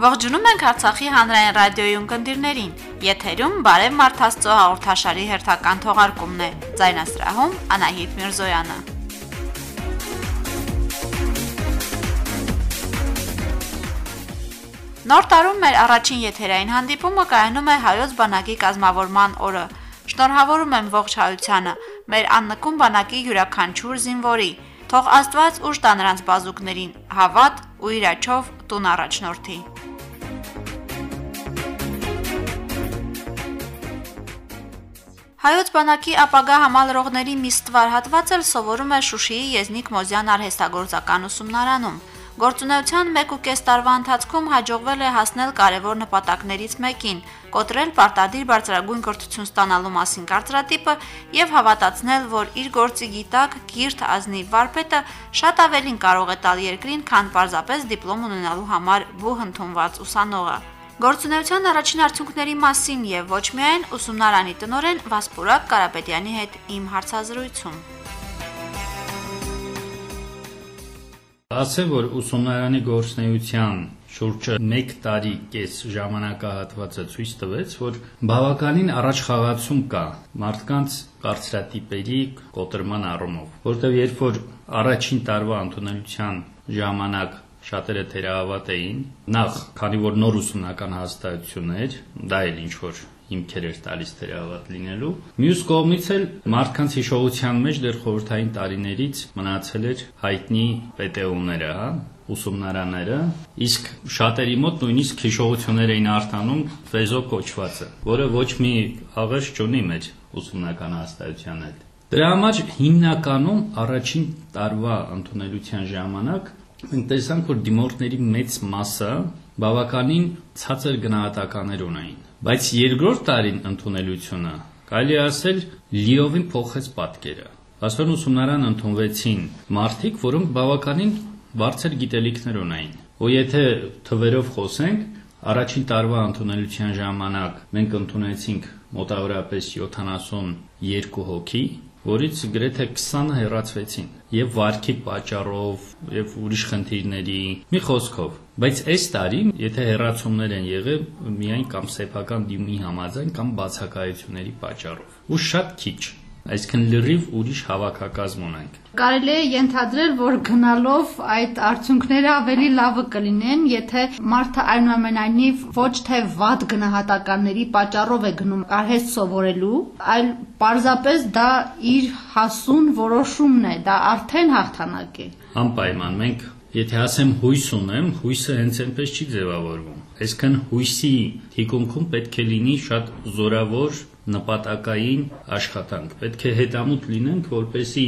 Ողջունում ենք Արցախի հանրային ռադիոյում կնդիրներին։ Եթերում Բարև Մարթաստո հաղորդաշարի հերթական թողարկումն է։ Ձայնասրահում Անահիտ Միրզոյանը։ Նոր տարում մեր առաջին եթերային հանդիպումը կայանում է հայոց բանակի կազմավորման օրը։ Շնորհավորում եմ ողջ հայությանը, մեր աննկուն բանակի յուրաքանչյուր զինվորի։ Թող Աստված ուժ տա նրանց բազուկներին, հավատ ու իր աչով տուն առաջնորդի։ Հայոց բանակի ապագա համալրողների մի ստվար հատված էլ սովորում է Շուշիի Եզնիկ Մոզյան արհեստագործական ուսումնարանում։ Գործունեության 1.5 տարվա ընթացքում հաջողվել է հասնել կարևոր նպատակներից մեկին՝ կոտրել պարտադիր բարձրագույն կրթություն ստանալու մասին կարծրատիպը եւ հավատացնել, որ իր գործի գիտակ Կիրթ ազնիվ վարպետը շատ ավելին կարող է տալ երկրին, քան պարզապես դիպլոմ ունենալու համար բուհ ընդունված ուսանողը։ Գործունեության առաջին արդյունքների մասին եւ ոչ միայն ուսումնարանի տնորեն Վասպուրակ Կարապետյանի հետ իմ հարցազրույցում։ Ասեմ, որ ուսումնարանի գործնեության շուրջը 1 տարի կես ժամանակահատվածը ցույց տվեց, որ բավականին առաջխաղացում կա մարդկանց կարծրատիպերի կոտրման առումով, որտեղ երբ որ առաջին տարվա ընդունելության ժամանակ շատերը թերահավատ էին նախ քանի որ նոր ուսումնական հաստատություն էր դա էլ ինչ որ հիմքեր էր տալիս թերահավատ լինելու մյուս կողմից էլ մարդկանց հիշողության մեջ դեռ խորհրդային տարիներից մնացել էր հայտնի պետեումները հա ուսումնարանները իսկ շատերի մոտ նույնիսկ հիշողություններ էին արտանում ֆեզո կոչվածը որը ոչ մի աղերս չունի մեր ուսումնական հաստատության հետ Դրա համար հիմնականում առաջին տարվա ընդունելության ժամանակ մենք տեսանք, որ դիմորդների մեծ մասը բավականին ցածր գնահատականներ ունեին։ Բայց երկրորդ տարին ընդունելությունը կարելի ասել լիովին փոխեց պատկերը։ Ասեն ուսումնարան ընդունվեցին մարդիկ, որոնք բավականին բարձր գիտելիքներ ունեին։ Ու եթե թվերով խոսենք, առաջին տարվա ընդունելության ժամանակ մենք ընդունեցինք մոտավորապես 72 հոգի, որից գրեթե 20-ը հեռացվեցին եւ վարկի պատճառով եւ ուրիշ խնդիրների մի խոսքով բայց այս տարի եթե հեռացումներ են եղել միայն կամ սեփական դիմի համաձայն կամ բացակայությունների պատճառով ու շատ քիչ այսինքն լրիվ ուրիշ հավաքակազմ ունենք։ Կարելի է ենթադրել, որ գնալով այդ արդյունքները ավելի լավը կլինեն, եթե մարդը այնուամենայնիվ ոչ թե վատ գնահատականների պատճառով է գնում արհեստ սովորելու, այլ պարզապես դա իր հասուն որոշումն է, դա արդեն հաղթանակ է։ Անպայման մենք Եթե ասեմ հույս ունեմ, հույսը հենց այնպես չի ձևավորվում։ Այսինքն հույսի թիկունքում պետք է լինի շատ զորավոր նպատակային աշխատանք։ Պետք է հետամուտ լինենք, որպեսի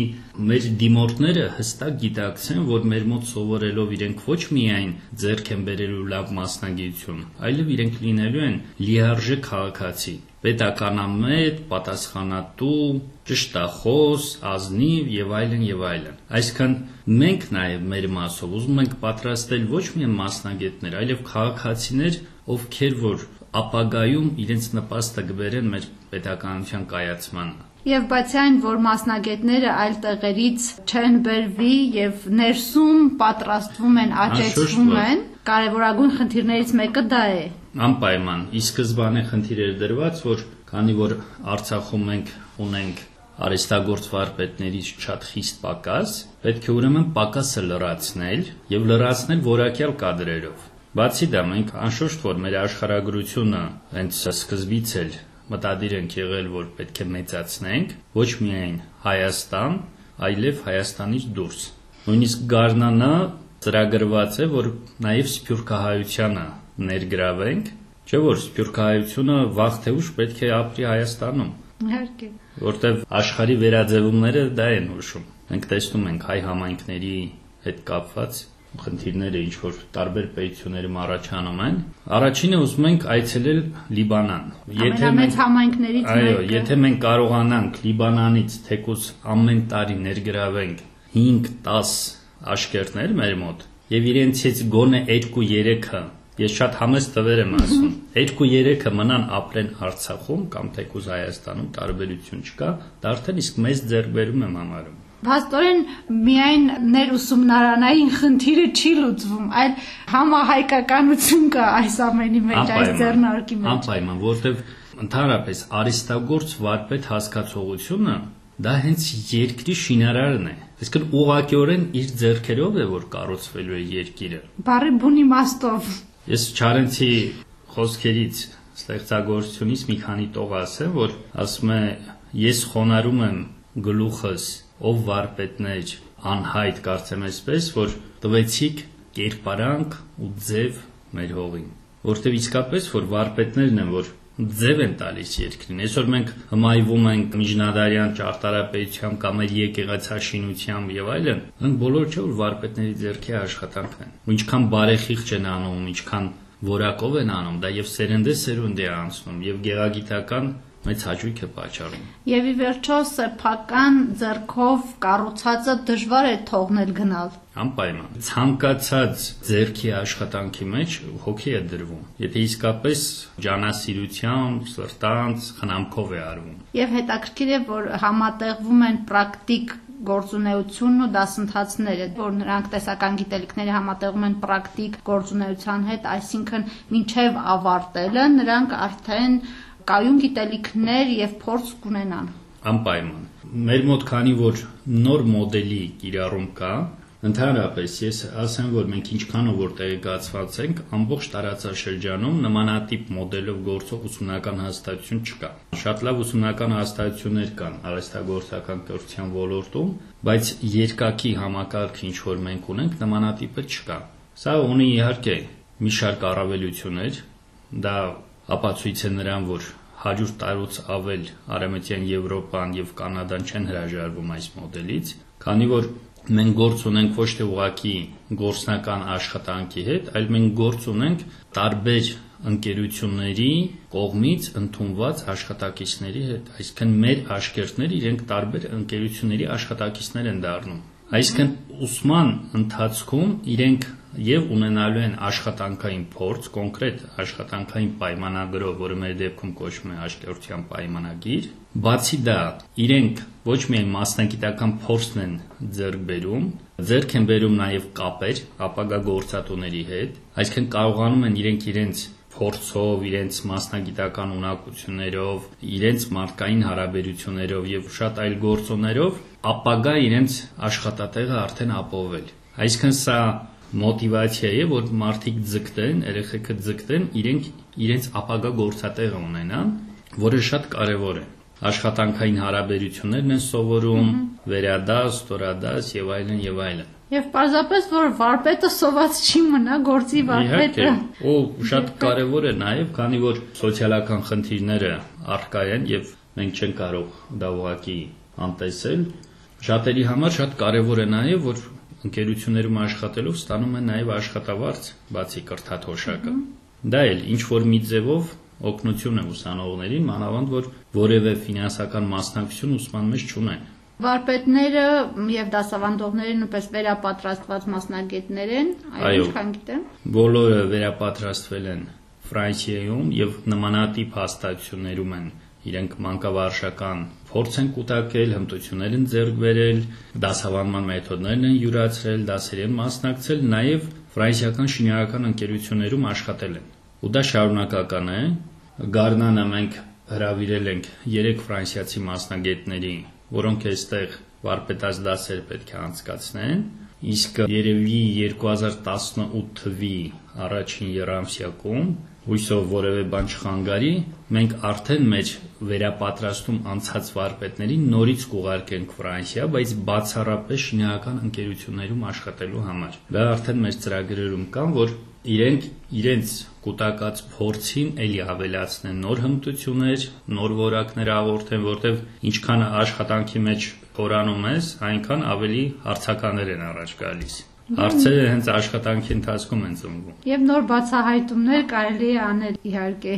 մեր դիմորդները հստակ գիտակցեն, որ մեր մոտ սովորելով իրենք ոչ միայն ձեռք են բերելու լավ մասնագիտություն, այլև իրենք լինելու են լիարժեք քաղաքացի, պետականամետ, պատասխանատու, ճշտախոս, ազնիվ եւ այլն եւ այլն։ Այսինքն մենք նաեւ մեր մասով ուզում ենք պատրաստել ոչ միայն մասնագետներ, այլև քաղաքացիներ, ովքեր որ ապագայում իրենց նպաստը կբերեն մեր պետականության կայացմանը։ Եվ բացի այն, որ մասնագետները այլ տեղերից չեն բերվի եւ ներսում պատրաստվում են, աճեցվում են, կարևորագույն խնդիրներից մեկը դա է։ Անպայման, ի սկզբանե խնդիր էր դրված, որ քանի որ Արցախում մենք ունենք արեստագործ վարպետներից շատ խիստ պակաս, պետք է ուրեմն պակասը լրացնել եւ լրացնել որակյալ կադրերով։ Բացի դա մենք անշուշտ որ մեր աշխարհագրությունը հենց սկզբից էլ մտադիր ենք եղել, որ պետք է մեծացնենք ոչ միայն Հայաստան, այլև Հայաստանից դուրս։ Նույնիսկ Գառնանը ծրագրված է, որ նաև Սփյուռքահայությանը ներգրավենք, չէ՞ որ Սփյուռքահայությունը վաղ թե ուշ պետք է ապրի Հայաստանում։ Իհարկե։ Որտեվ աշխարհի վերաձևումները դա են հուշում։ Մենք տեսնում ենք հայ համայնքների հետ կապված խնդիրները ինչ որ տարբեր պետություններում առաջանում են։ Առաջինը ուզում ենք այցելել Լիբանան։ Եթե մենք համայնքներից մեկը Այո, եթե մենք կարողանանք Լիբանանից թեկուզ ամեն տարի ներգրավենք 5-10 աշկերտներ մեր մոտ եւ իրենցից գոնե 2-3-ը Ես շատ համեստ տվեր եմ ասում։ 2-3-ը մնան ապրեն Արցախում կամ թեկուզ Հայաստանում տարբերություն չկա, դա արդեն իսկ մեծ ձեռբերում եմ համարում։ Փաստորեն միայն ներուսումնարանային խնդիրը չի լուծվում, այլ համահայկականություն կա այս ամենի մեջ, այս ձեռնարկի մեջ։ Անպայման, որովհետև ընդհանրապես արիստագործ վարպետ հասկացողությունը դա հենց երկրի շինարարն է։ Այսինքն ուղղակիորեն իր ձեռքերով է որ կառուցվելու է երկիրը։ Բարի բուն իմաստով։ Ես Չարենցի խոսքերից ստեղծագործությունից մի քանի տող ասեմ, որ ասում է ես խոնարում եմ գլուխս ով վարպետներ անհայտ կարծեմ այսպես, որ տվեցիք կերպարանք ու ձև մեր հողին։ Որտեւ իսկապես որ վարպետներն են, որ ձև են տալիս երկրին։ Այսօր մենք հմայվում ենք միջնադարյան ճարտարապետությամբ կամ էլ եկեղեցաշինությամբ եւ այլն, ընդ բոլոր չէ որ վարպետների ձեռքի աշխատանքն են։ Ու ինչքան բարեխիղճ են անում, ինչքան որակով են անում, դա եւ սերնդե սերունդ է անցնում եւ գեղագիտական մեծ հաճույք է պատճառում։ Եվ ի վերջո սեփական ձեռքով կառուցածը դժվար է թողնել գնալ։ Անպայման։ Ցանկացած ձեռքի աշխատանքի մեջ հոգի է դրվում։ Եթե իսկապես ջանասիրությամբ, սրտանց, խնամքով է արվում։ Եվ հետաքրքիր է, որ համատեղվում են պրակտիկ գործունեությունն ու դասընթացները, որ նրանք տեսական գիտելիքները համատեղում են պրակտիկ գործունեության հետ, այսինքն մինչև ավարտելը նրանք արդեն կայուն գիտելիքներ եւ փորձ կունենան։ Անպայման։ Մեր մոտ քանի որ նոր մոդելի կիրառում կա, Ընդհանրապես ես ասեմ, որ մենք ինչքանով որ տեղեկացված ենք, ամբողջ տարածաշրջանում նմանատիպ մոդելով գործող ուսումնական հաստատություն չկա։ Շատ լավ ուսումնական հաստատություններ կան արհեստագործական կրթության ոլորտում, բայց երկակի համակարգ ինչ որ մենք ունենք, նմանատիպը չկա։ Սա ունի իհարկե մի շարք առավելություններ, դա ապացույց է նրան, որ 100 տարուց ավել Արեմտյան Եվրոպան եւ Կանադան չեն հրաժարվում այս մոդելից, քանի որ մենք գործ ունենք ոչ թե ուղակի գործնական աշխատանքի հետ, այլ մենք գործ ունենք տարբեր ընկերությունների կողմից ընդունված աշխատակիցների հետ, այսինքն մեր աշկերտները իրենք տարբեր ընկերությունների աշխատակիցներ են դառնում։ Այսինքն ուսման ընթացքում իրենք եւ ունենալու են աշխատանքային փորձ, կոնկրետ աշխատանքային պայմանագրով, որը մեր դեպքում կոչվում է աշկերտության պայմանագիր, բացի դա, իրենք ոչ միայն մասնագիտական փորձն են ձեռք բերում, ձեռք են բերում նաեւ կապեր ապագա գործատուների հետ, այսինքն կարողանում են իրենք իրենց փորձով, իրենց մասնագիտական ունակություններով, իրենց մարդկային հարաբերություններով եւ շատ այլ գործոններով ապագա իրենց աշխատատեղը արդեն ապովել։ Այսինքն սա մոտիվացիա է, որ մարդիկ ձգտեն, երեխեքը ձգտեն իրենք իրենց ապագա գործատեղը ունենան, որը շատ կարևոր է աշխատանքային հարաբերություններն են սովորում, վերադաս, ստորադաս եւ այլն եւ այլն։ Եվ պարզապես որ վարպետը սոված չի մնա գործի վարպետը։ Ու շատ կարևոր է նաեւ, քանի որ սոցիալական խնդիրները առկա են եւ մենք չենք կարող դա ուղակի անտեսել, շատերի համար շատ կարևոր է նաեւ որ ընկերություններում աշխատելով ստանում են նաեւ աշխատավարձ, բացի կրթաթոշակը։ Դա էլ ինչ որ մի ձևով օգնություն է ուսանողներին, մանավանդ որ որևէ ֆինանսական մասնակցություն ուսման մեջ չունեն։ Վարպետները եւ դասավանդողները նույնպես վերապատրաստված մասնագետներ են, այո, ինչքան գիտեմ։ Բոլորը վերապատրաստվել են Ֆրանսիայում եւ նմանատիպ հաստատություններում են իրենք մանկավարժական փորձ են կուտակել, հմտություններ են ձեռք բերել, դասավանդման մեթոդներն են յուրացրել, դասեր են մասնակցել, նաեւ ֆրանսիական շինարարական ընկերություններում աշխատել են։ Ու դա շարունակական է։ Գարնանը մենք հրավիրել ենք 3 ֆրանսիացի մասնագետների որոնք այստեղ վարպետաց դասեր պետք է անցկացնեն, իսկ երևի 2018 թվի առաջին երամսյակում հույսով որևէ բան չխանգարի, մենք արդեն մեր վերապատրաստում անցած վարպետներին նորից կուղարկենք Ֆրանսիա, բայց բացառապես շինարարական ընկերություններում աշխատելու համար։ Դա արդեն մեր ծրագրերում կան, որ իրենք իրենց կൂട്ടակած փորձին ելի ավելացնեն նոր հմտություններ, նոր որակներ աղորդեն, որտեվ ինչքան աշխատանքի մեջ փորանում ես, այնքան ավելի հարցականներ են առաջ գալիս։ Հարցերը հենց աշխատանքի ընթացքում են ծնվում։ Եվ նոր բացահայտումներ կարելի է անել իհարկե։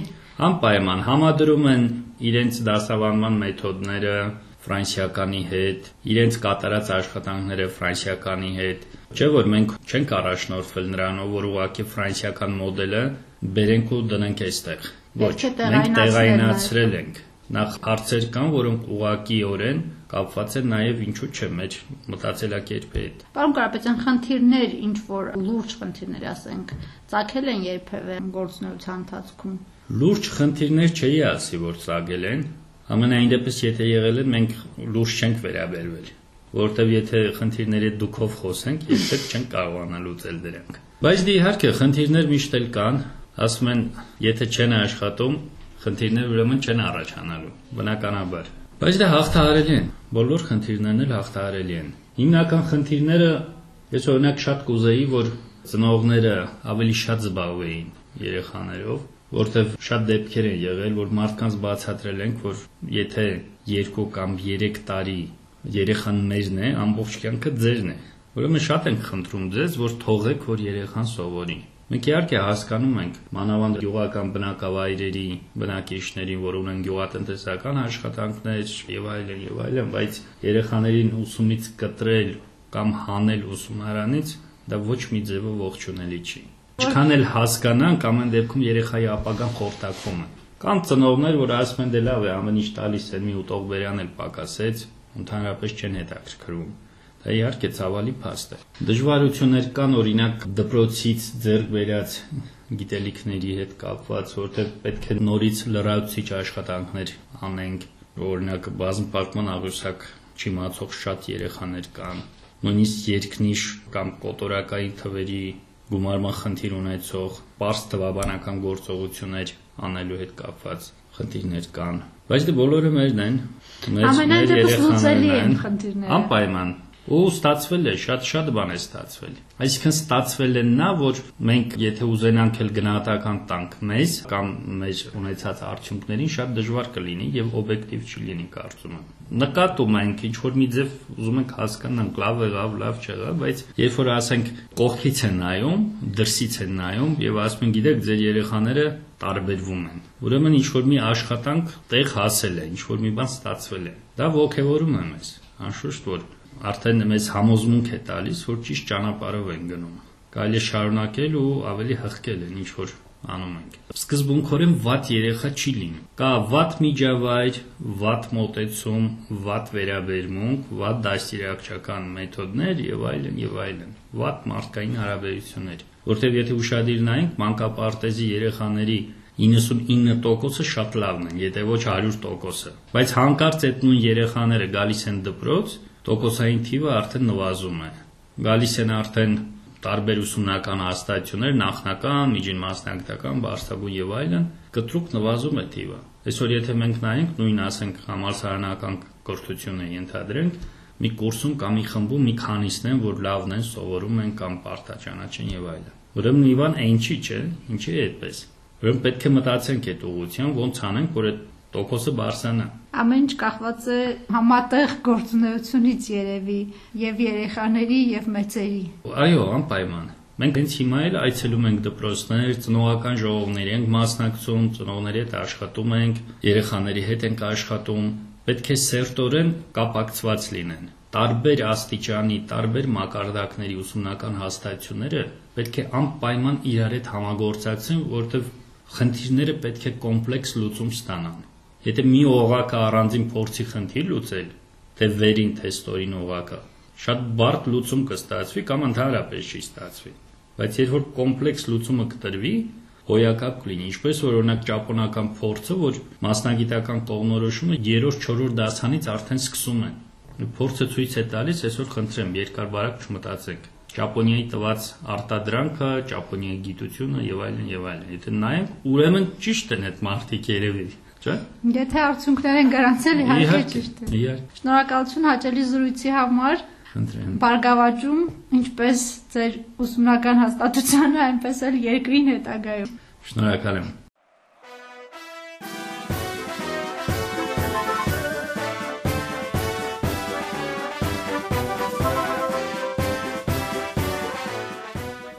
Անպայման համադրում են իրենց դասավանդման մեթոդները, ֆրանսիականի հետ, իրենց կատարած աշխատանքները ֆրանսիականի հետ։ Չէ՞ որ մենք չենք առաջնորդվել նրանով, որ ուղղակի ֆրանսիական մոդելը բերենք ու դնենք այստեղ։ Ոչ, մենք տեղայնացրել ենք։ Նախ հարցեր կան, որոնք ուղղակիորեն կապված է նաև ինչու՞ չէ մեր մտածելակերպի հետ։ Պարոն Կարապետյան, խնդիրներ, ինչ որ լուրջ խնդիրներ, ասենք, ցակել են երբևէ գործունեության ընթացքում։ Լուրջ խնդիրներ չէի ասի, որ ցակել են, ամենայն դեպս եթե եղել են, մենք լուրջ չենք վերաբերվել, որովհետև եթե խնդիրների դուքով խոսենք, երբեք չենք կարողանա լուծել դրանք։ Բայց դե իհարկե խնդիրներ միշտ էլ կան, ասում են, եթե չեն աշխատում, խնդիրներ ուրեմն չեն առաջանալու, բնականաբար։ Բայց դա հաղթահարելի են։ Բոլոր խնդիրներն էլ հաղթահարելի են։ Հիմնական խնդիրները ես օրինակ շատ կուզեի, որ ծնողները ավելի շատ զբաղվեին երեխաներով, որտեվ շատ դեպքեր են եղել, որ մարդկանց բացատրել ենք, որ եթե 2 կամ 3 տարի երեխան մերն է, ամբողջ կյանքը ձերն է։ Ուրեմն շատ ենք խնդրում ձեզ, որ թողեք, որ երեխան սովորի։ Մենք իհարկե հասկանում ենք մանավանդ յուղական բնակավայրերի բնակիչներին, որ ունեն յուղատնտեսական աշխատանքներ եւ այլն եւ այլն, բայց երեխաներին ուսումից կտրել կամ հանել ուսումնարանից դա ոչ մի ձևով ողջունելի չի։ Ինչքան էլ հասկանանք, ամեն դեպքում երեխայի ապագան խորտակվում է։ Կան ծնողներ, որ ասում են դե լավ է, ամեն ինչ տալիս են, մի ուտող բերան էլ պակասեց, ընդհանրապես չեն հետաքրքրվում իհարկե ցավալի փաստ է։ Դժվարություններ կան օրինակ դպրոցից ձեռք բերած գիտելիքների հետ կապված, որտեղ պետք է նորից լրացուցիչ աշխատանքներ անենք, օրինակ բազմապատման աղյուսակ չիմացող շատ երեխաներ կան, նույնիսկ երկնիշ կամ կոտորակային թվերի գումարման խնդիր ունեցող པարս թվաբանական գործողություններ անելու հետ կապված խնդիրներ կան բայց դե բոլորը մերն են մեր մեր երեխաներն են խնդիրները անպայման ու ստացվել է, շատ-շատ բան է ստացվել։ Այսինքն ստացվել է նա, որ մենք եթե ուզենանք էլ գնահատական տանք մեզ կամ մեր ունեցած արդյունքներին, շատ դժվար կլինի եւ օբյեկտիվ չլինի կարծում եմ։ Նկատում ենք ինչ որ մի ձև ուզում ենք հասկանանք, լավ եղավ, լավ չեղավ, բայց երբ որ ասենք կողքից են նայում, դրսից են նայում եւ ասում են, գիտեք, ձեր երեխաները տարբերվում են։ Ուրեմն ինչ որ մի աշխատանք տեղ հասել է, ինչ որ մի բան ստացվել է։ Դա ողջևորում է մեզ։ Անշուշտ որ արդեն մեզ համոզմունք է տալիս, որ ճիշտ ճանապարհով են գնում։ Կարելի է շարունակել ու ավելի հղկել են ինչ որ անում ենք։ Սկզբունքորեն վատ երեխա չի լինում։ Կա վատ միջավայր, վատ մոտեցում, վատ վերաբերմունք, վատ դաստիարակչական մեթոդներ եւ այլն եւ այլն։ Վատ մարդկային հարաբերություններ։ Որտեւ եթե ուշադիր նայենք մանկապարտեզի երեխաների 99%-ը շատ լավն են, եթե ոչ 100%-ը։ Բայց հանկարծ այդ նույն երեխաները գալիս են դպրոց, տոկոսային թիվը արդեն նվազում է։ Գալիս են արդեն տարբեր ուսումնական հաստատություններ, նախնական, միջին մասնագիտական, բարձրագույն եւ այլն, կտրուկ նվազում է թիվը։ Այսօր եթե մենք նայենք նույն ասենք համալսարանական կրթությունը ենթադրենք, մի կուրսում կամ մի խմբում մի քանիսն են, որ լավն են, սովորում են կամ պարտաճանաչ են եւ այլն։ Ուրեմն Իվան այնչի չէ, ինչի է այդպես։ Ուրեմն պետք է մտածենք այդ ուղղությամբ, ոնց անենք, որ այդ տոկոսը բարձրանա։ Ամեն ինչ կախված է համատեղ գործունեությունից երևի եւ երեխաների եւ մեծերի։ Այո, անպայման։ Մենք հենց հիմա էլ այցելում ենք դպրոցներ, ծնողական ժողովների ենք մասնակցում, ծնողների հետ աշխատում ենք, երեխաների հետ ենք աշխատում։ Պետք է սերտորեն կապակցված լինեն տարբեր աստիճանի, տարբեր մակարդակների ուսումնական հաստատությունները պետք է անպայման իրար հետ համագործակցեն, որովհետև խնդիրները պետք է կոմպլեքս լուծում ստանան։ Եթե մի օղակը առանձին փորձի խնդիր լուծել, թե վերին, թե ստորին օղակը, շատ բարդ լուծում կստացվի կամ ընդհանրապես չի ստացվի։ Բայց երբ որ կոմպլեքս լուծումը կտրվի, հոյակապ կլինի, ինչպես որ օրինակ ճապոնական փորձը, որ մասնագիտական կողմնորոշումը 3-4 դասանից արդեն սկսում են։ Փորձը ցույց է տալիս, այսօր խնդրեմ, երկար բարակ չմտածենք։ Ճապոնիայի տված արտադրանքը, Ճապոնիայի գիտությունը եւ այլն եւ այլն։ Եթե նայենք, ուրեմն ճիշտ են այդ մարտիկ երևի չէ՞։ Եթե արդյունքներ են գրանցել, իհարկե ճիշտ է։ Իհարկե։ Շնորհակալություն հաճելի զրույցի համար։ Խնդրեմ։ Բարգավաճում ինչպես ձեր ուսումնական հաստատությանը, այնպես էլ երկրին հետագայում։ Շնորհակալ եմ։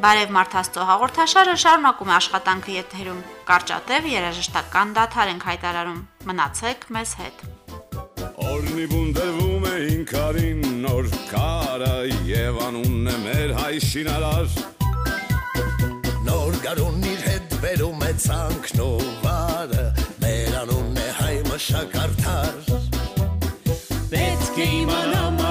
Բարև Մարթաստո հաղորդաշարը շարունակում է աշխատանքը եթերում։ Կարճատև երաժշտական դաթար ենք հայտարարում։ Մնացեք մեզ հետ։ Օրնի բունդրվում է ինքարին նոր կարը եւ անունն է մեր հայ շինարար Նոր գարուն իր հետ վերում է ցանքն ու վարը մեր անունն է հայ մշակարդար Պետք է պատմության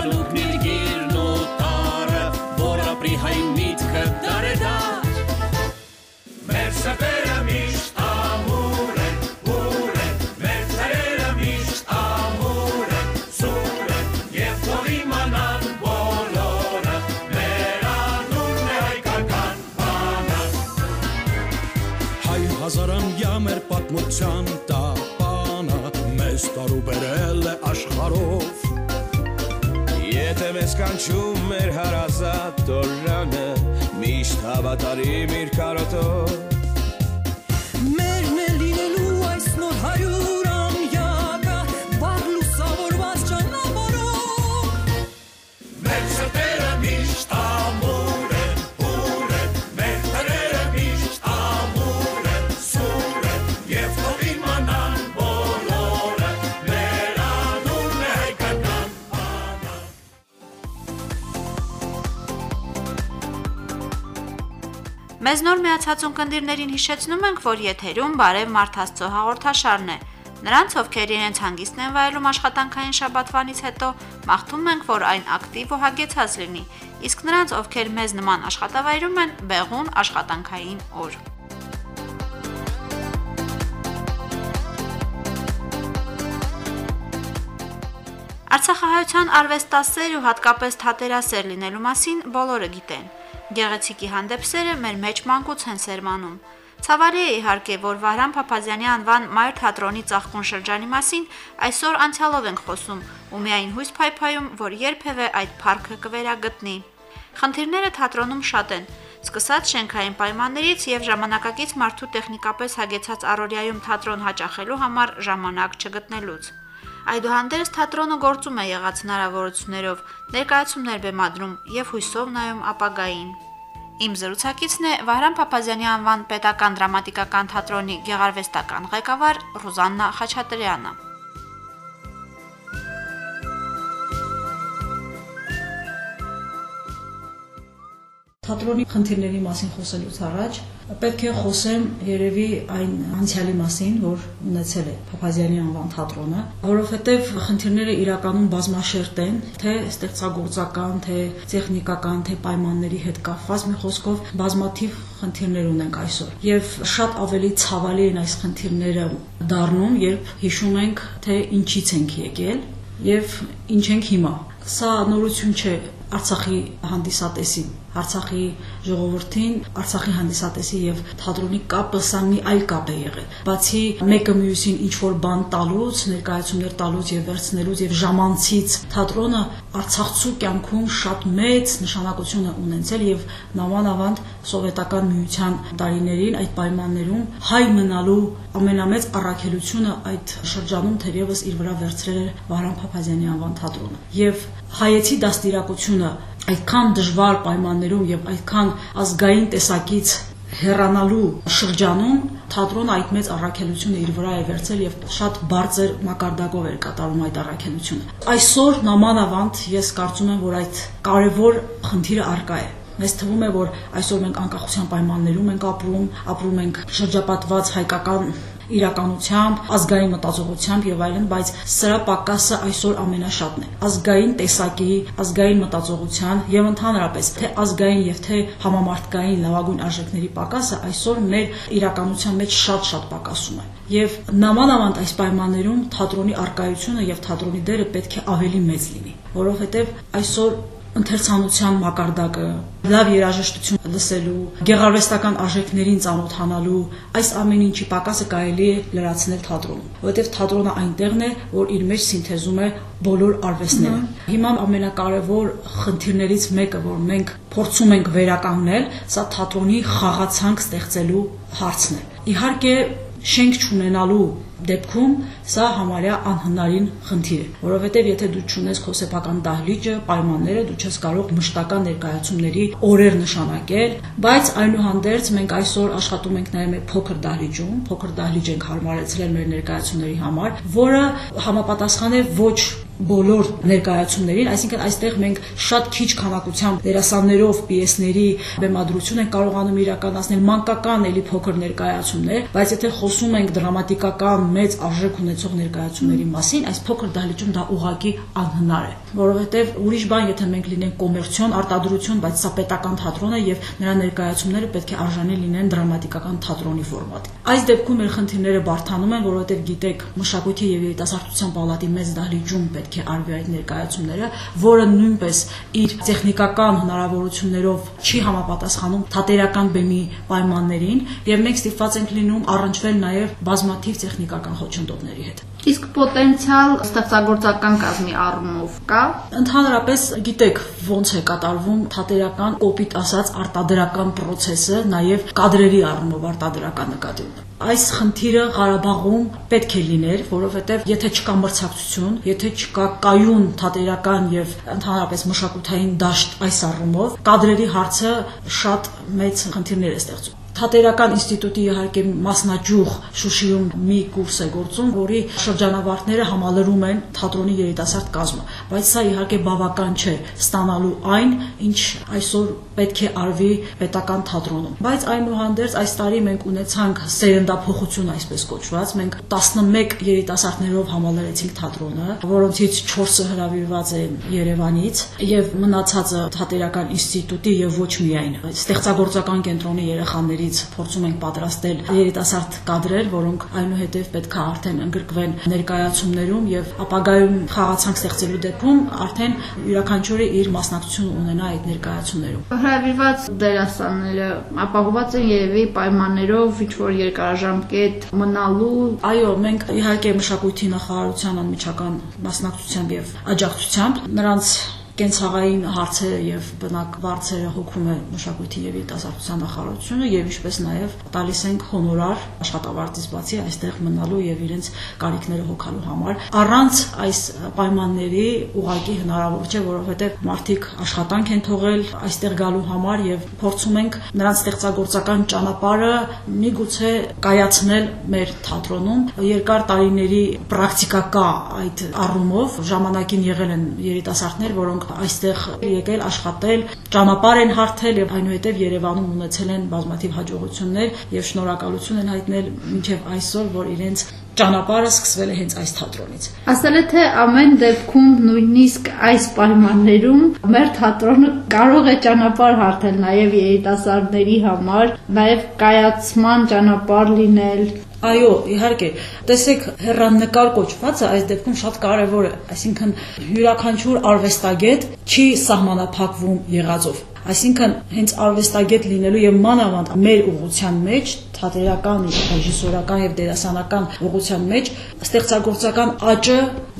տարուբերել է աշխարհով Եթե մեզ կանչում մեր հարազատ տորանը միշտ հավատարիմ իր կարոտով Մեզ նոր միացած ունկնդիրներին հիշեցնում ենք, որ եթերում Բարև Մարթաստծո հաղորդաշարն է։ Նրանց, ովքեր իրենց հանգիստն են վայելում աշխատանքային շաբաթվանից հետո, մաղթում ենք, որ այն ակտիվ ու հագեցած լինի, իսկ նրանց, ովքեր մեզ նման աշխատավայրում են, բեղուն աշխատանքային օր։ Արցախահայության արվեստասեր ու հատկապես թատերասեր լինելու մասին բոլորը գիտեն։ Գեղեցիկի հանդեպ սերը մեր մեջ մանկուց են սերմանում։ Ցավալի է իհարկե, որ Վահրամ Փափազյանի անվան Մայր թատրոնի ցաղկուն շրջանի մասին այսօր անցյալով ենք խոսում ու միայն հույս փայփայում, որ երբևէ այդ парքը կվերագտնի։ Խնդիրները թատրոնում շատ են, սկսած շենքային պայմաններից եւ ժամանակակից մարդու տեխնիկապես հագեցած առօրյայում թատրոն հաճախելու համար ժամանակ չգտնելուց։ Այդուհանդերձ թատրոնը գործում է եղած հնարավորություններով, ներկայացումներ բեմադրում եւ հույսով նայում ապագային։ Իմ զրուցակիցն է Վահրամ Փափազյանի անվան Պետական դրամատիկական թատրոնի ղեկավար Ռուզաննա Խաչատրյանը։ Թատրոնի խնդիրների մասին խոսելուց առաջ պետք է խոսեմ երևի այն անցյալի մասին, որ ունեցել է Փափազյանի անվան թատրոնը, որովհետև խնդիրները իրականում բազմաշերտ են, թե ստեղծագործական, թե տեխնիկական, թե պայմանների հետ կապված, մի խոսքով բազմաթիվ խնդիրներ ունենք այսօր։ Եվ շատ ավելի ցավալի են այս խնդիրները դառնում, երբ հիշում ենք, թե ինչից ենք եկել եւ ինչ ենք հիմա։ Սա նորություն չէ Արցախի հանդիսատեսին Արցախի ժողովրդին, Արցախի հանդիսատեսի եւ թատրոնի կապը սա մի այլ կապ է եղել։ Բացի մեկը մյուսին ինչ որ բան տալուց, ներկայացումներ տալուց եւ վերցնելուց եւ ժամանցից, թատրոնը Արցախցու կյանքում շատ մեծ նշանակություն է ունեցել եւ նամանավանդ սովետական միության տարիներին այդ պայմաններում հայ մնալու ամենամեծ առաքելությունը այդ շրջանում թերևս իր վրա վերցրել էր Վահրամ Փափազյանի անվան թատրոնը։ Եվ հայեցի դաստիարակությունը այդքան դժվար պայմաններում եւ այդքան ազգային տեսակից հեռանալու շրջանում թատրոնը այդ մեծ առաքելությունը իր վրա է վերցել եւ շատ բարձր մակարդակով էր կատարում այդ առաքելությունը։ Այսօր նամանավանդ ես կարծում եմ, որ այդ կարևոր խնդիրը արկա է Մեզ թվում է, որ այսօր մենք անկախության պայմաններում ենք ապրում, ապրում ենք շրջապատված հայկական իրականությամբ, ազգային մտածողությամբ եւ այլն, բայց սրա պակասը այսօր ամենաշատն է։ Ազգային տեսակի, ազգային մտածողության եւ ընդհանրապես թե ազգային եւ թե համամարտկային լավագույն արժեքների պակասը այսօր մեր իրականության մեջ շատ-շատ պակասում է։ Եվ նամանավանդ այս պայմաններում թատրոնի արկայությունը եւ թատրոնի դերը պետք է ավելի մեծ լինի, որովհետեւ այսօր ընթերցանության մակարդակը, լավ երաժշտություն լսելու, գեղարվեստական արժեքներին ծանոթանալու, այս ամեն ինչի պակասը կարելի է լրացնել թատրոնում, որովհետև թատրոնը այնտեղն է, որ իր մեջ սինթեզում է բոլոր արվեստները։ Հիմա ամենակարևոր խնդիրներից մեկը, որ մենք փորձում ենք վերականգնել, սա թատրոնի խաղացանք ստեղծելու հարցն է։ Իհարկե շենք չունենալու դեպքում սա համարյա անհնարին խնդիր է, որովհետև եթե դու ճունես քո սեփական դահլիճը, պայմանները, դու չես կարող մշտական ներկայացումների օրեր նշանակել, բայց այնուհանդերձ մենք այսօր աշխատում ենք նաև մեր փոքր դահլիճում, փոքր դահլիճ ենք հարմարեցրել մեր ներկայացումների համար, որը համապատասխան է ոչ բոլոր ներկայացումներին, այսինքն այստեղ մենք շատ քիչ քանակությամբ դերասաններով պիեսների բեմադրություն են կարողանում իրականացնել մանկական էլի փոքր ներկայացումներ, բայց եթե խոսում ենք դրամատիկական մեծ արժեք ունեցող ներկայացումների մասին, այս փոքր դահլիճում դա ուղակի անհնար է, որովհետև ուրիշ բան, եթե մենք լինենք կոմերցիոն արտադրություն, բայց սա պետական թատրոն է եւ նրա ներկայացումները պետք է արժանի լինեն դրամատիկական թատրոնի ֆորմատի։ Այս դեպքում մեր խնդիրները բարթանում են, որովհետև գիտեք, մշակույթի եւ երիտասարդության պալատի մեծ դահլիճում պետք է արվի այդ ներկայացումները, որը նույնպես իր տեխնիկական հնարավորություններով չի համապատասխանում թատերական բեմի պայմաններին եւ մենք ստիպված ենք լինում առնչվել նաեւ բազմաթիվ տեխնիկական խոչընդոտների հետ։ Իսկ պոտենցիալ ստեղծագործական կազմի առումով կա։ Ընդհանրապես գիտեք ոնց է կատարվում թատերական կոպիտ ասած արտադրական process-ը, նաև կադրերի առումով արտադրական նկատի Այս խնդիրը Ղարաբաղում պետք է լիներ, որովհետև եթե չկա մրցակցություն, եթե չկա կայուն թատերական եւ ընդհանրապես մշակութային դաշտ այս առումով, կադրերի հարցը շատ մեծ խնդիրներ է ստեղծում։ Թատերական ինստիտուտի իհարկե մասնաճյուղ Շուշիում մի կուրս է գործում, որի շրջանավարտները համալրում են թատրոնի երիտասարդ կազմը, բայց սա իհարկե բավական չէ ստանալու այն, ինչ այսօր պետք է արվի պետական թատրոնում։ Բայց այնուհանդերձ այս տարի մենք ունեցանք սերնդափոխություն այսպես կոչված, մենք 11 երիտասարդներով համալրեցինք թատրոնը, որոնցից 4-ը հրավիրված են Երևանից եւ մնացածը թատերական ինստիտուտի եւ ոչ միայն ստեղծագործական կենտրոնի երեխաներից փորձում ենք պատրաստել երիտասարդ կադրեր, որոնք այնուհետև պետք է արդեն ընդգրկվեն ներկայացումներում եւ ապագայում խաղացանք ստեղծելու դեպքում արդեն յուրաքանչյուրը իր մասնակցությունը ունենա այդ ներկայացումներում։ Հրավիրված դերասանները ապահոված են երևի պայմաններով ինչ որ երկարաժամկետ մնալու Այո, մենք իհարկե մշակույթի նախարարության անմիջական մասնակցությամբ եւ աջակցությամբ նրանց կենցաղային հարցերը եւ բնակ վարձերը հոգում է մշակույթի եւ երիտասարդության նախարարությունը եւ ինչպես նաեւ տալիս ենք հոնորար աշխատավարձից բացի այստեղ մնալու եւ իրենց կարիքները հոգալու համար առանց այս պայմանների ուղակի հնարավոր չէ որովհետեւ մարդիկ աշխատանք են թողել այստեղ գալու համար եւ փորձում ենք նրանց ստեղծագործական ճանապարհը միգուցե կայացնել մեր թատրոնում երկար տարիների պրակտիկա կա այդ առումով ժամանակին եղել են երիտասարդներ որոնք այստեղ եկել աշխատել, ճանապարհ են հարթել եւ այնուհետեւ Երևանում ունեցել են բազմաթիվ հաջողություններ եւ շնորհակալություն են հայտնել մինչեւ այսօր, որ իրենց ճանապարհը սկսվել է հենց այս թատրոնից։ Ասել է թե ամեն դեպքում նույնիսկ այս պայմաններում մեր թատրոնը կարող է ճանապարհ հարթել նաև երիտասարդների համար, նաև կայացման ճանապարհ լինել, Այո, իհարկե։ Տեսեք, հերրանկար կոչվածը այս դեպքում շատ կարևոր է, այսինքն յուրաքանչյուր արվեստագետ չի սահմանափակվում եղածով։ Այսինքն հենց արվեստագետ լինելու եւ մանավանդ մեր ուղղության մեջ թատերական, ռեժիսորական եւ դերասանական ուղղության մեջ ստեղծագործական աճը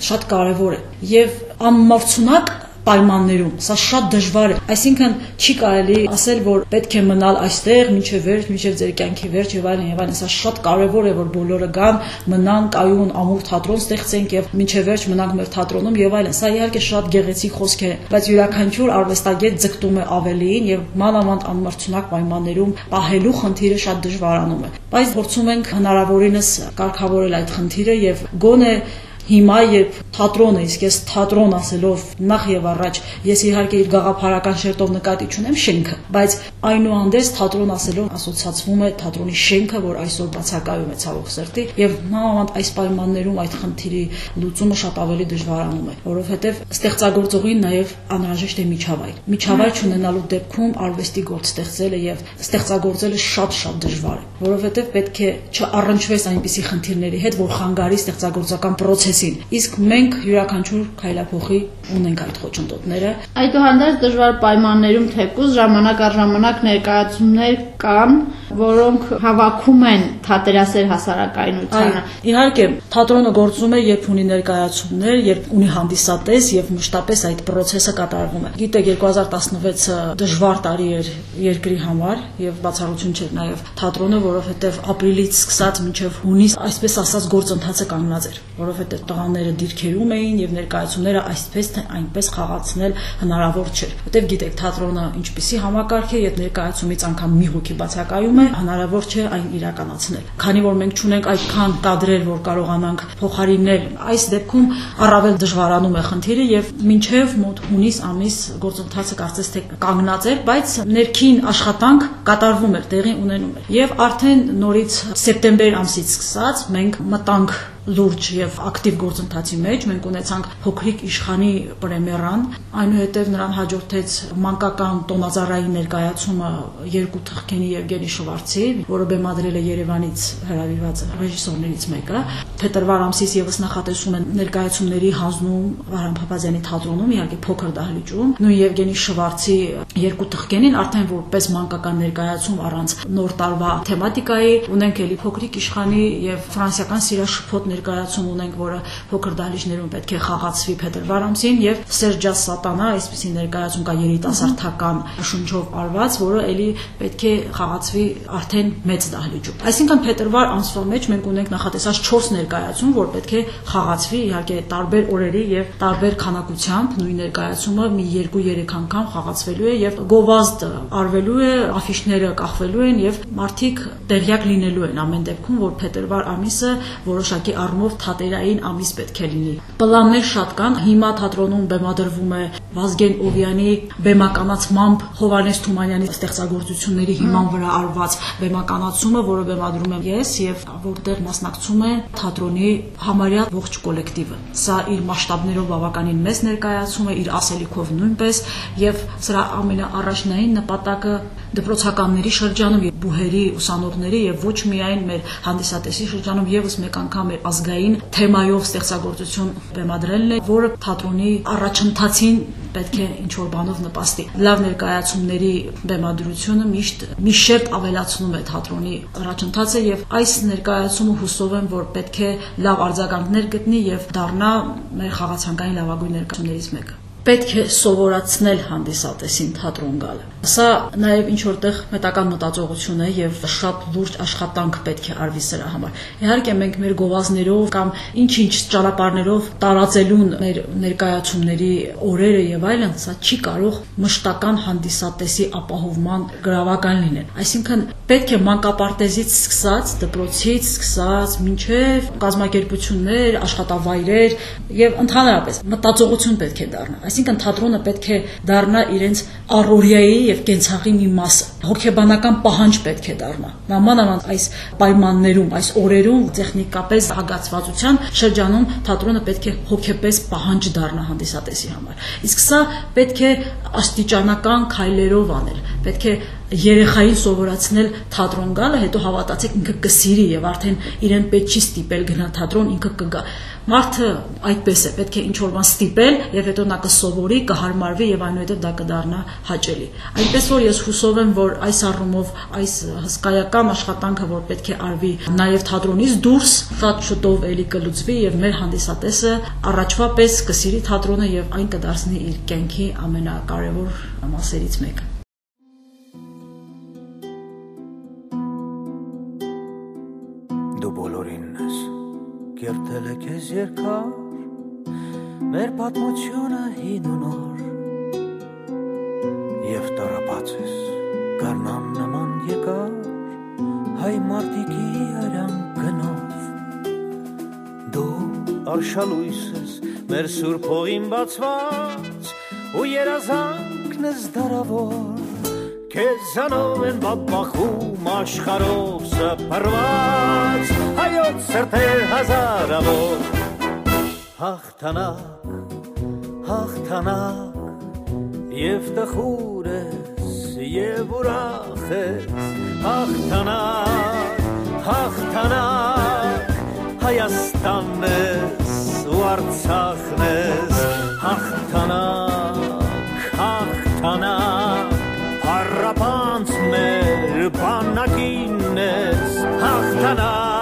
շատ կարեւոր է եւ անմարցունակ պայմաններում։ Սա շատ դժվար է։ Այսինքն չի կարելի ասել, որ պետք է մնալ այստեղ մինչև վերջ, մինչև ձեր կյանքի վերջ եւ այլն եւ այլն։ Սա շատ կարեւոր է, որ բոլորը գան, մնան կայուն ամուր թատրոն ստեղծենք եւ մինչև վերջ մնանք մեր թատրոնում եւ այլն։ Սա իհարկե շատ գեղեցիկ խոսք է, բայց յուրաքանչյուր արվեստագետ ձգտում է ավելիին եւ մանավանդ անմարցունակ պայմաններում պահելու խնդիրը շատ դժվարանում է։ Բայց փորձում ենք հնարավորինս կարգավորել այդ խնդիրը եւ գոնե Հիմա երբ թատրոնը, իսկ ես թատրոն ասելով նախ եւ առաջ ես իհարկե իր գաղափարական շերտով նկատի չունեմ շենքը, բայց այնուհանդերձ թատրոն ասելով ասոցացվում է թատրոնի շենքը, որ այսօր բացակայում է ցավոք սրտի եւ մանավանդ այս պայմաններում այդ խնդիրի լուծումը շատ ավելի դժվարանում է, որովհետեւ ստեղծագործողին նաեւ անհրաժեշտ է միջավայր։ Միջավայր չունենալու դեպքում արվեստի գործ ստեղծելը եւ ստեղծագործելը շատ-շատ դժվար է, որովհետեւ պետք է չառնչվես այնպիսի խնդիրների հետ, որ խանգարի ստեղծագործական process process-ին։ Իսկ մենք յուրաքանչյուր քայլափոխի ունենք այդ խոչընդոտները։ Այդուհանդերձ դժվար պայմաններում թեկուզ ժամանակ առ ժամանակ ներկայացումներ կան, որոնք հավաքում են թատերասեր հասարակայնությանը։ Իհարկե, թատրոնը գործում է, երբ ունի ներկայացումներ, երբ ունի հանդիսատես եւ մշտապես այդ process-ը կատարվում է։ Գիտեք, 2016-ը դժվար տարի էր երկրի համար եւ բացառություն չէր նաեւ թատրոնը, որովհետեւ ապրիլից սկսած մինչեւ հունիս, այսպես ասած, գործընթացը կանգնած էր, որովհետեւ տղաները դիրքերում էին եւ ներկայացումները այսպես թե այնպես խաղացնել հնարավոր չէր։ Որտեւ գիտեք, թատրոնը ինչպիսի համակարգ է, երբ ներկայացումից անգամ մի հոգի բացակայում է, հնարավոր չէ այն իրականացնել։ Քանի որ մենք ճունենք այդքան կադրեր, որ կարողանանք փոխարինել, այս դեպքում առավել դժվարանում է խնդիրը եւ մինչեւ մոտ հունիս ամիս գործընթացը կարծես թե կանգնած էր, բայց ներքին աշխատանք կատարվում էր, տեղի ունենում էր։ Եվ արդեն նորից սեպտեմբեր ամսից սկսած մենք մտանք լուրջ եւ ակտիվ գործընթացի մեջ մենք ունեցանք փոքրիկ իշխանի պրեմիերան այնուհետև նրան հաջորդեց մանկական տոնածառային ներկայացումը երկու թղթկենի Եվգենի Շվարցի որը բեմադրել է Երևանից հրավիրված ռեժիսորներից մեկը փետրվար ամսից եւս նախատեսում են ներկայացումների հանձնում Վարան Փափազյանի թատրոնում իհարկե փոքր դահլիճում նույն Եվգենի Շվարցի երկու թղթկենին արդեն որպես մանկական ներկայացում առանց նոր տարվա թեմատիկայի ունենք էլի փոքրիկ իշխանի եւ ֆրանսիական սիրաշփոթ ներկայացում ունենք, որը փոքր դահլիճներում պետք է խաղացվի փետրվար ամսին եւ Սերջա Սատանա, այսպեսի ներկայացում կա երիտասարդական շունչով արված, որը ելի պետք է խաղացվի արդեն մեծ դահլիճում։ Այսինքն փետրվար ամսվա մեջ մենք ունենք նախատեսած 4 ներկայացում, որ պետք է խաղացվի իհարկե տարբեր օրերի եւ տարբեր քանակությամբ նույն ներկայացումը մի 2-3 անգամ խաղացվելու է եւ գովազդ արվելու է, աֆիշները կախվելու են եւ մարդիկ տեղյակ լինելու են ամեն դեպքում, որ փետրվար ամիսը որոշակի առումով թատերային ամիս պետք է լինի։ Պլաններ շատ կան։ Հիմա թատրոնում բեմադրվում է Վազգեն Օվյանի բեմականացմամբ Հովանես Թումանյանի ստեղծագործությունների հիման վրա արված բեմականացումը, որը բեմադրում եմ ես եւ որտեղ մասնակցում է թատրոնի համարյա ողջ կոլեկտիվը։ Սա իր մասշտաբներով բավականին մեծ ներկայացում է, իր ասելիքով նույնպես եւ սրա ամենաառաջնային նպատակը դպրոցականների շրջանում եւ բուհերի ուսանողների եւ ոչ միայն մեր հանդիսատեսի շրջանում եւս մեկ անգամ մեր ազգային թեմայով ստեղծագործություն բեմադրելն է, որը թատրոնի առաջընթացին պետք է ինչ որ բանով նպաստի։ Լավ ներկայացումների բեմադրությունը միշտ մի շերտ ավելացնում է թատրոնի առաջընթացը եւ այս ներկայացումը հուսով եմ, որ պետք է լավ արձագանքներ գտնի եւ դառնա մեր խաղացանկային լավագույն ներկայացումներից մեկը պետք է սովորացնել հանդիսատեսին թատրոն գալը։ Սա նաև ինչ որտեղ պետական մտածողություն է եւ շատ լուրջ աշխատանք պետք է արվի սրա համար։ Իհարկե մենք մեր գովազներով կամ ինչ-ինչ ճանապարհներով տարածելուն մեր ներկայացումների օրերը եւ այլն, սա չի կարող մշտական հանդիսատեսի ապահովման գրավական լինել։ Այսինքն պետք է մանկապարտեզից սկսած, դպրոցից սկսած, մինչև կազմակերպություններ, աշխատավայրեր եւ ընդհանրապես մտածողություն պետք է դառնա Այսինքն թատրոնը պետք է դառնա իրենց առօրյայի եւ կենցաղի մի մասը։ Հոգեբանական պահանջ պետք է դառնա։ Նամանավանդ այս պայմաններում, այս օրերում տեխնիկապես հագացվածության շրջանում թատրոնը պետք է հոգեպես պահանջ դառնա հանդիսատեսի համար։ Իսկ սա պետք է աստիճանական քայլերով անել։ Պետք է երեխային սովորացնել թատրոն գալը, հետո հավատացեք ինքը կսիրի եւ արդեն իրեն պետք չի ստիպել գնա թատրոն, ինքը կգա։ Մարդը այդպես է, պետք է ինչ որ բան ստիպել եւ հետո նա կսովորի, կհարմարվի եւ այնուհետեւ դա կդառնա հաճելի։ Այնպես որ ես հուսով եմ, որ այս առումով այս հսկայական աշխատանքը, որ պետք է արվի նաեւ թատրոնից դուրս, շատ շուտով էլի կլուծվի եւ մեր հանդիսատեսը առաջվա պես կսիրի թատրոնը եւ այն կդարձնի իր կյանքի ամենակարևոր մասերից մեկը։ երկար մեր պատմությունը հին ու նոր եւ տարապած ես գառնան նման եկար հայ մարտիկի արյան գնով դու արշալույս ես մեր սուրբ հողին բացված ու երազանքն ես դարավոր Քեզանով են բաբախում աշխարով սփռված հայոց սրտեր հազարավոր հաղթանակ հաղթանակ եւ տխուր ես եւ ուրախ ես հաղթանակ հաղթանակ Հայաստանն ես ու Արցախն ես հաղթանակ հաղթանակ Հարապանց մեր բանակին ես հաղթանակ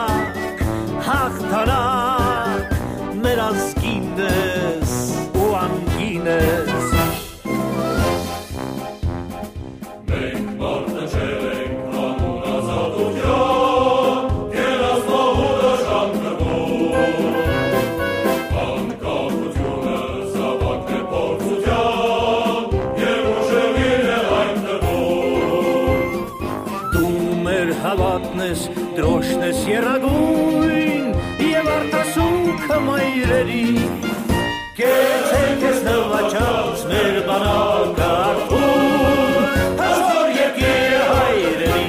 նվաճած մեր բանակը արթուն հազոր երկիր հայրերի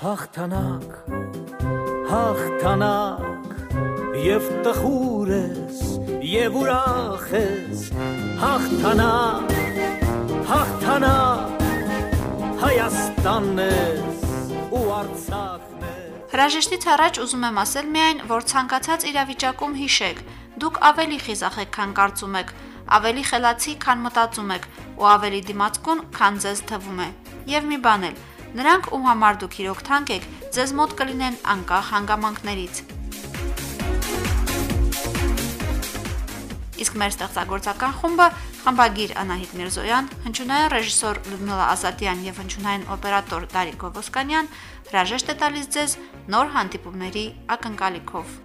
հաղթ հաղթանակ հաղթանակ եւ տխուր ես եւ ուրախ ես հաղթանակ հաղթանակ Հայաստանն ես ու Արցախն ես Հրաժեշտից առաջ ուզում եմ ասել միայն, որ ցանկացած իրավիճակում հիշեք, դուք ավելի խիզախ եք, քան կարծում եք, ավելի խելացի, քան մտածում եք, ու ավելի դիմացկուն, քան ձեզ թվում է։ Եվ մի բան էլ, նրանք, ում համար դուք իրոք թանկ եք, ձեզ մոտ կլինեն անկախ հանգամանքներից։ Իսկ մեր ստեղծագործական խումբը խմբագիր Անահիտ Միրզոյան, հնչյունային ռեժիսոր Լյուդմիլա Ազատյան եւ հնչյունային օպերատոր Դարիկ Ովոսկանյան հրաժեշտ է տալիս ձեզ նոր հանդիպումների ակնկալիքով։